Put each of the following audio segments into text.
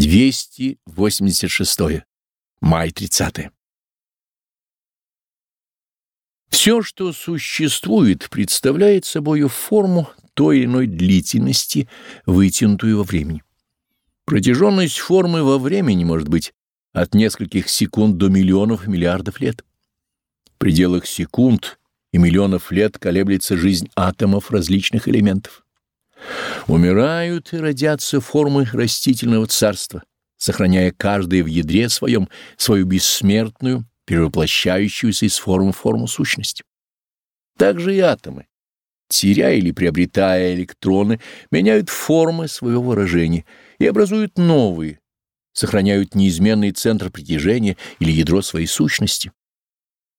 286. Май 30. Все, что существует, представляет собою форму той или иной длительности, вытянутую во времени. Протяженность формы во времени может быть от нескольких секунд до миллионов миллиардов лет. В пределах секунд и миллионов лет колеблется жизнь атомов различных элементов. Умирают и родятся формы растительного царства, сохраняя каждое в ядре своем свою бессмертную, перевоплощающуюся из формы в форму сущность. Также и атомы, теряя или приобретая электроны, меняют формы своего выражения и образуют новые, сохраняют неизменный центр притяжения или ядро своей сущности.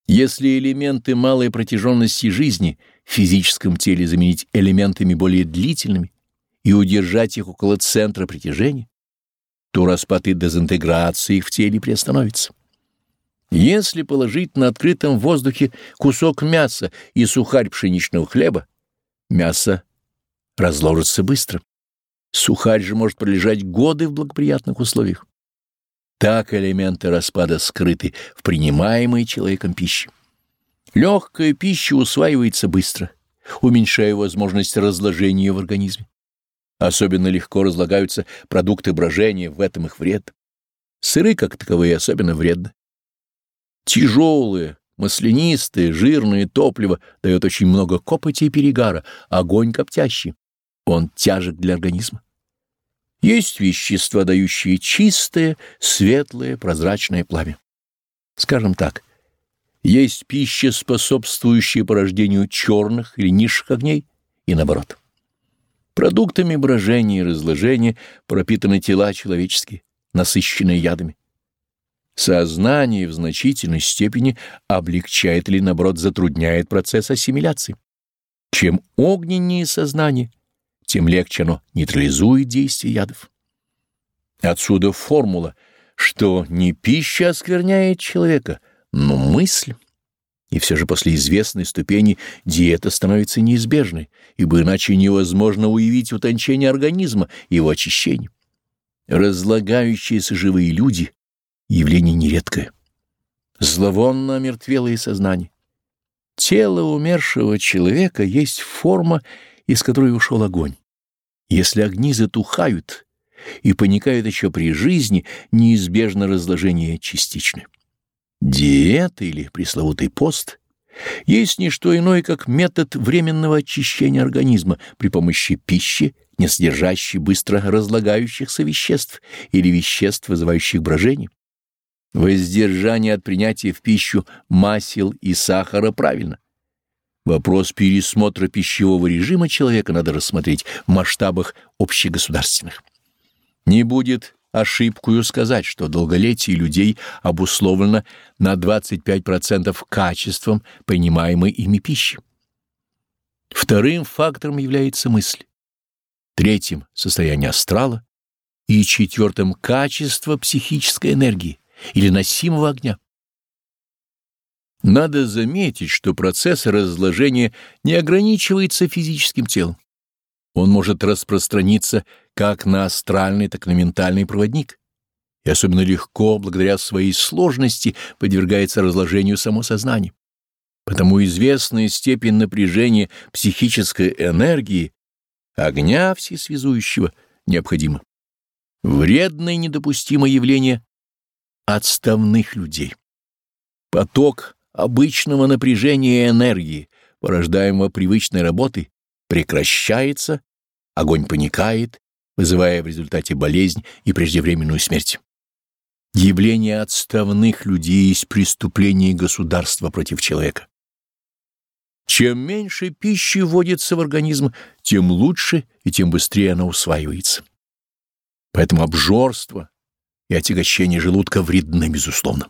Если элементы малой протяженности жизни в физическом теле заменить элементами более длительными и удержать их около центра притяжения, то распад и дезинтеграция их в теле приостановится. Если положить на открытом воздухе кусок мяса и сухарь пшеничного хлеба, мясо разложится быстро. Сухарь же может пролежать годы в благоприятных условиях. Так элементы распада скрыты в принимаемой человеком пище. Легкая пища усваивается быстро, уменьшая возможность разложения в организме. Особенно легко разлагаются продукты брожения, в этом их вред. Сыры, как таковые, особенно вредны. Тяжелые, маслянистые, жирные топливо дает очень много копоти и перегара, огонь коптящий. Он тяжек для организма. Есть вещества, дающие чистое, светлое, прозрачное пламя. Скажем так, есть пища, способствующая порождению черных или низших огней, и наоборот. Продуктами брожения и разложения пропитаны тела человеческие, насыщенные ядами. Сознание в значительной степени облегчает или, наоборот, затрудняет процесс ассимиляции. Чем огненнее сознание — тем легче оно нейтрализует действие ядов. Отсюда формула, что не пища оскверняет человека, но мысль. И все же после известной ступени диета становится неизбежной, ибо иначе невозможно уявить утончение организма и его очищение. Разлагающиеся живые люди — явление нередкое. Зловонно омертвелое сознание. Тело умершего человека есть форма, из которой ушел огонь. Если огни затухают и паникают еще при жизни, неизбежно разложение частичное. Диета или пресловутый пост есть не что иное, как метод временного очищения организма при помощи пищи, не содержащей быстро разлагающихся веществ или веществ, вызывающих брожение. Воздержание от принятия в пищу масел и сахара правильно. Вопрос пересмотра пищевого режима человека надо рассмотреть в масштабах общегосударственных. Не будет ошибкою сказать, что долголетие людей обусловлено на 25% качеством принимаемой ими пищи. Вторым фактором является мысль, третьим — состояние астрала и четвертым — качество психической энергии или носимого огня. Надо заметить, что процесс разложения не ограничивается физическим телом. Он может распространиться как на астральный, так и на ментальный проводник, и особенно легко, благодаря своей сложности, подвергается разложению само сознание. Потому известная степень напряжения психической энергии, огня всесвязующего, необходима. Вредное недопустимое явление отставных людей. Поток обычного напряжения энергии, порождаемого привычной работой, прекращается, огонь паникает, вызывая в результате болезнь и преждевременную смерть. Явление отставных людей есть преступление государства против человека. Чем меньше пищи вводится в организм, тем лучше и тем быстрее она усваивается. Поэтому обжорство и отягощение желудка вредны, безусловно.